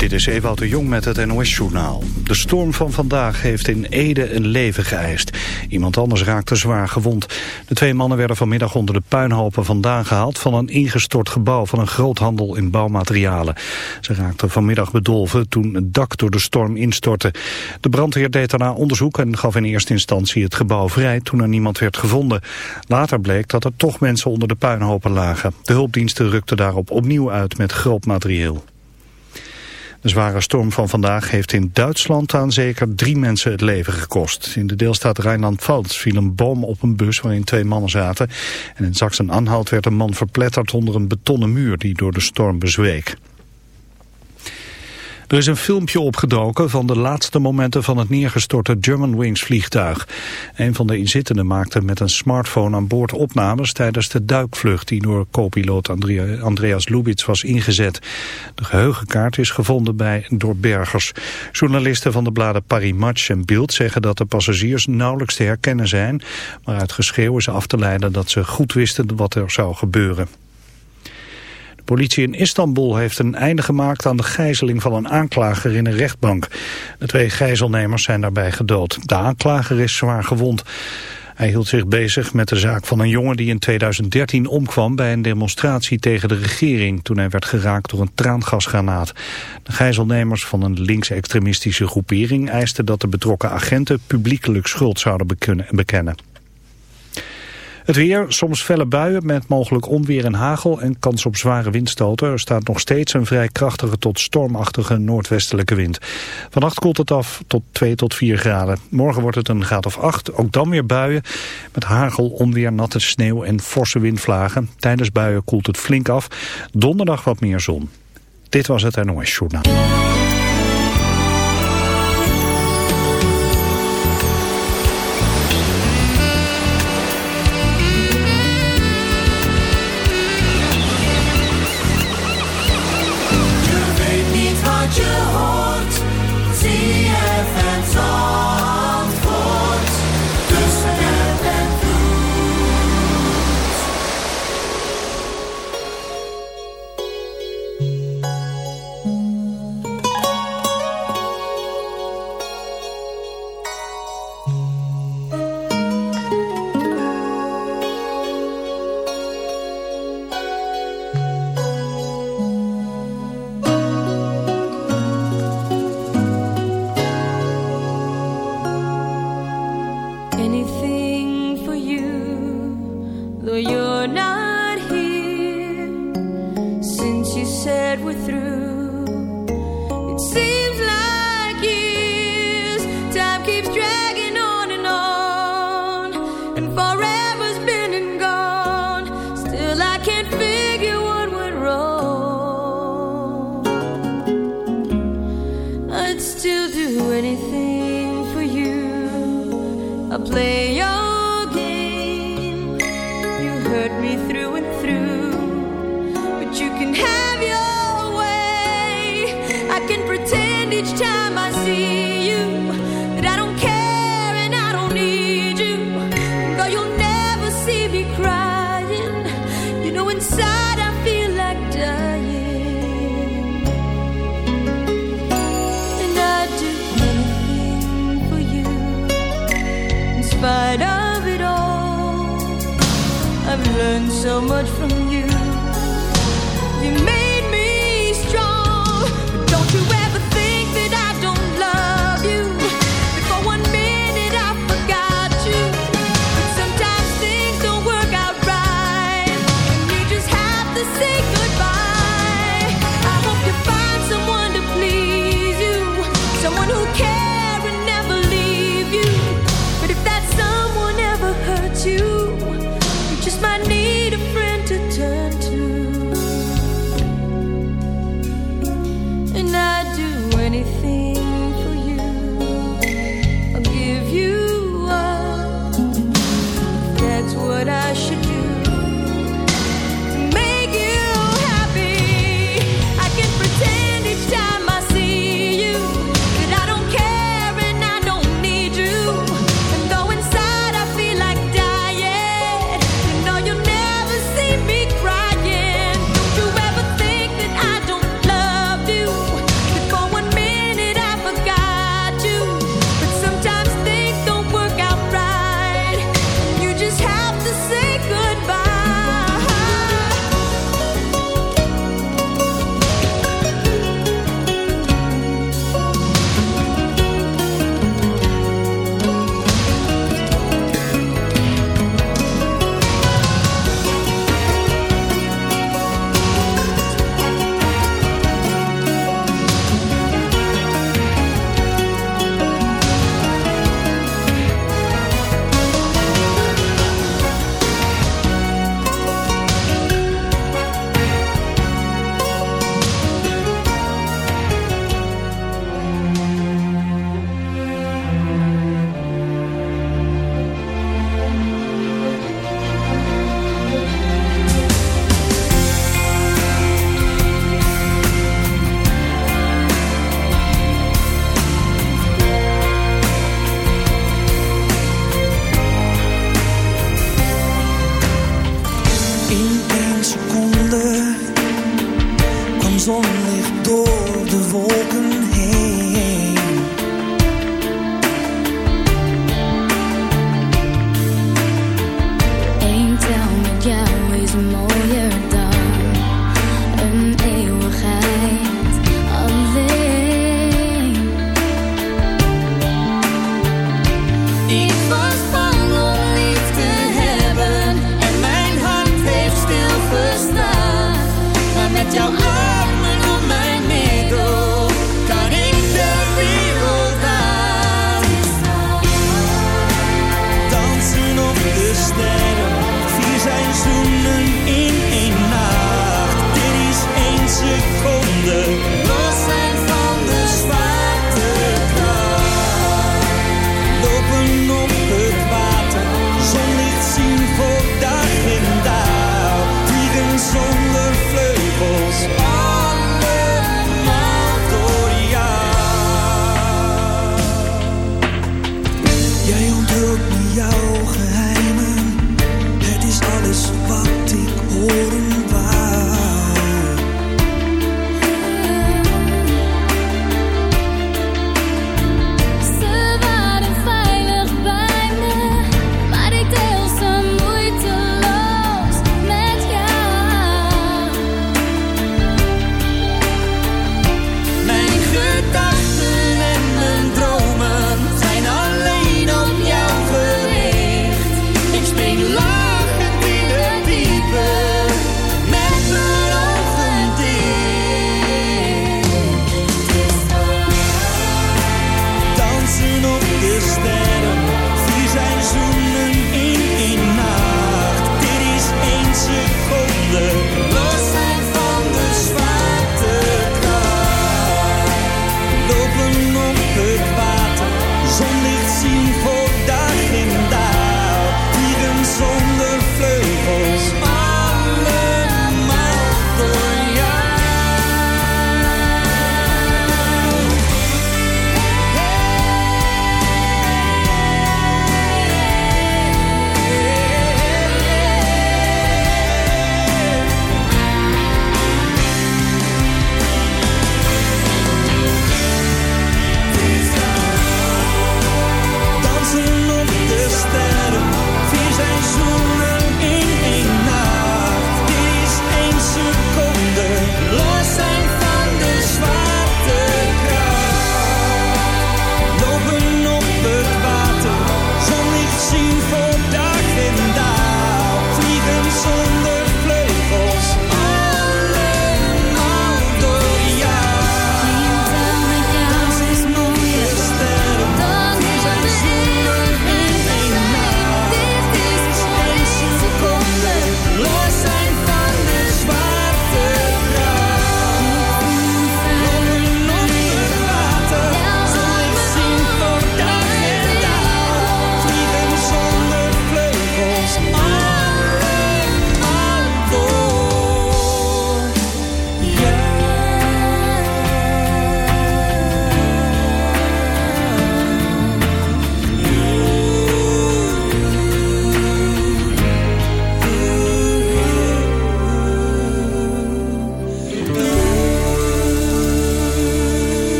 Dit is Ewout de Jong met het NOS-journaal. De storm van vandaag heeft in Ede een leven geëist. Iemand anders raakte zwaar gewond. De twee mannen werden vanmiddag onder de puinhopen vandaan gehaald... van een ingestort gebouw van een groothandel in bouwmaterialen. Ze raakten vanmiddag bedolven toen het dak door de storm instortte. De brandweer deed daarna onderzoek en gaf in eerste instantie het gebouw vrij... toen er niemand werd gevonden. Later bleek dat er toch mensen onder de puinhopen lagen. De hulpdiensten rukten daarop opnieuw uit met groot materieel. De zware storm van vandaag heeft in Duitsland aan zeker drie mensen het leven gekost. In de deelstaat Rijnland-Pfalz viel een boom op een bus waarin twee mannen zaten. En in Sachsen-Anhalt werd een man verpletterd onder een betonnen muur die door de storm bezweek. Er is een filmpje opgedoken van de laatste momenten van het neergestorte Germanwings vliegtuig. Een van de inzittenden maakte met een smartphone aan boord opnames tijdens de duikvlucht die door co-piloot Andreas Lubitz was ingezet. De geheugenkaart is gevonden bij door bergers. Journalisten van de bladen Paris Match en Bild zeggen dat de passagiers nauwelijks te herkennen zijn, maar uit geschreeuw is af te leiden dat ze goed wisten wat er zou gebeuren. Politie in Istanbul heeft een einde gemaakt aan de gijzeling van een aanklager in een rechtbank. De twee gijzelnemers zijn daarbij gedood. De aanklager is zwaar gewond. Hij hield zich bezig met de zaak van een jongen die in 2013 omkwam bij een demonstratie tegen de regering toen hij werd geraakt door een traangasgranaat. De gijzelnemers van een linksextremistische groepering eisten dat de betrokken agenten publiekelijk schuld zouden bekennen. Het weer, soms felle buien met mogelijk onweer en hagel en kans op zware windstoten. Er staat nog steeds een vrij krachtige tot stormachtige noordwestelijke wind. Vannacht koelt het af tot 2 tot 4 graden. Morgen wordt het een graad of 8, ook dan weer buien met hagel, onweer, natte sneeuw en forse windvlagen. Tijdens buien koelt het flink af. Donderdag wat meer zon. Dit was het NOS Journaal. So much from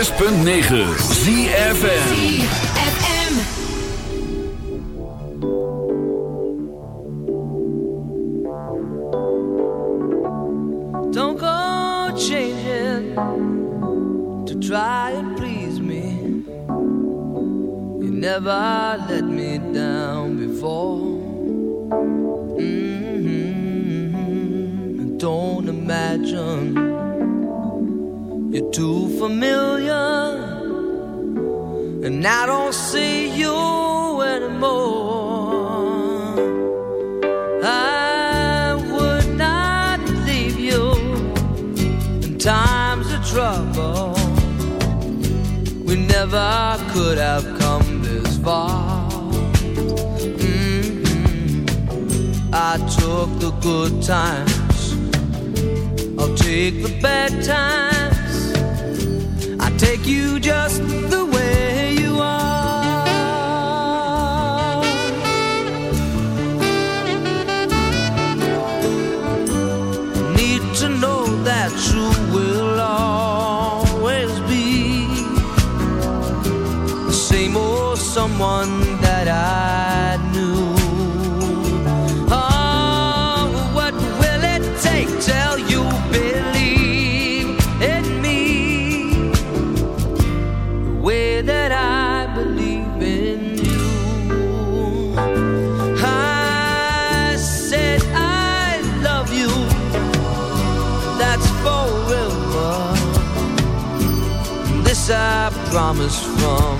106.9 ZFN to know that you will always be the same old someone. promise from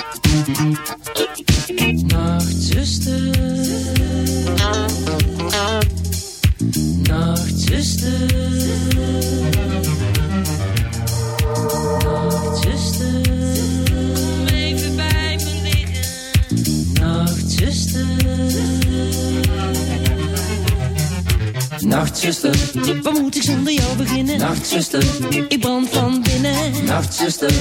nachtzuster, Ik brand van binnen. Nachtzuster,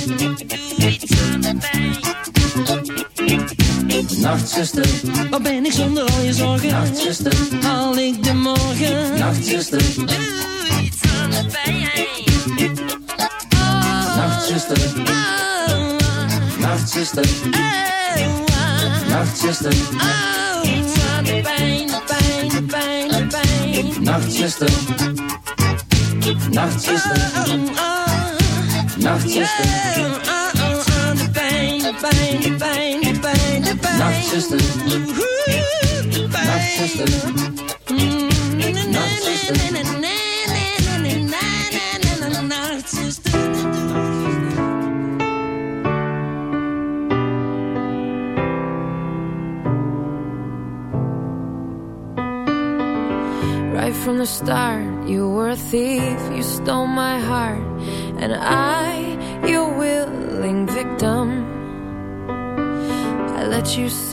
just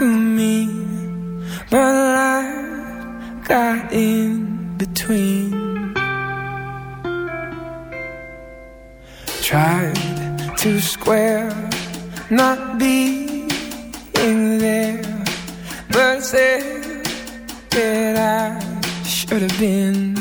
to me, but life got in between. Tried to square not being there, but said that I should have been.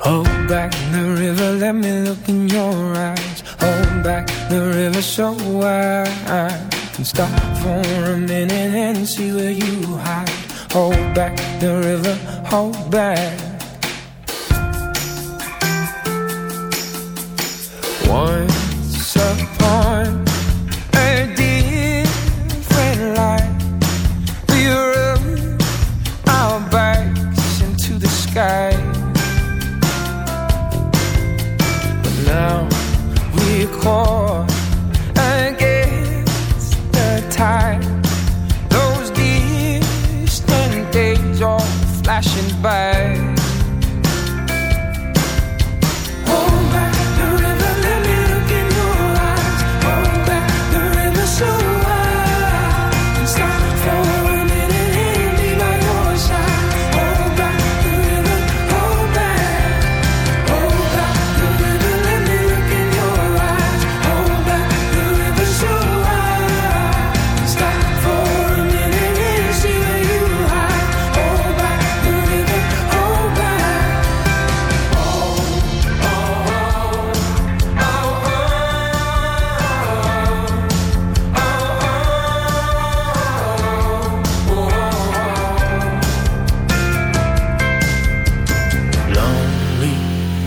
Hold back in the river, let me look in your eyes. Hold back the river so I can stop for a minute and see where you hide. Hold back the river, hold back. Once upon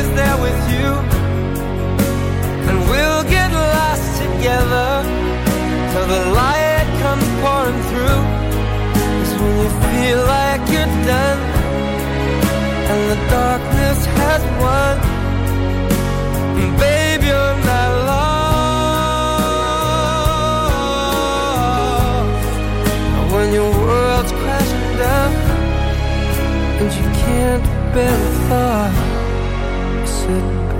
is there with you. And we'll get lost together Till the light comes pouring through. When you feel like you're done. And the darkness has won. And Babe, you're not lost. And When your world's crashing down And you can't bear the thought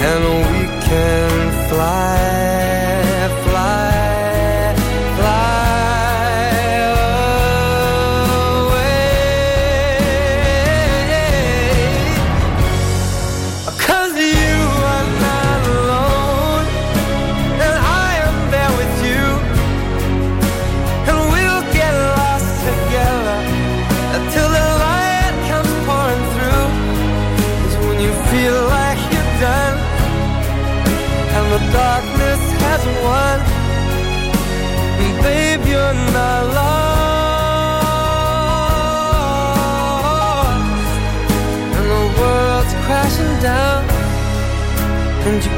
And we can fly,